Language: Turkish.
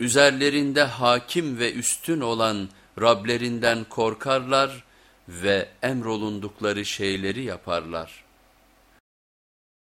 Üzerlerinde hakim ve üstün olan Rablerinden korkarlar ve emrolundukları şeyleri yaparlar.''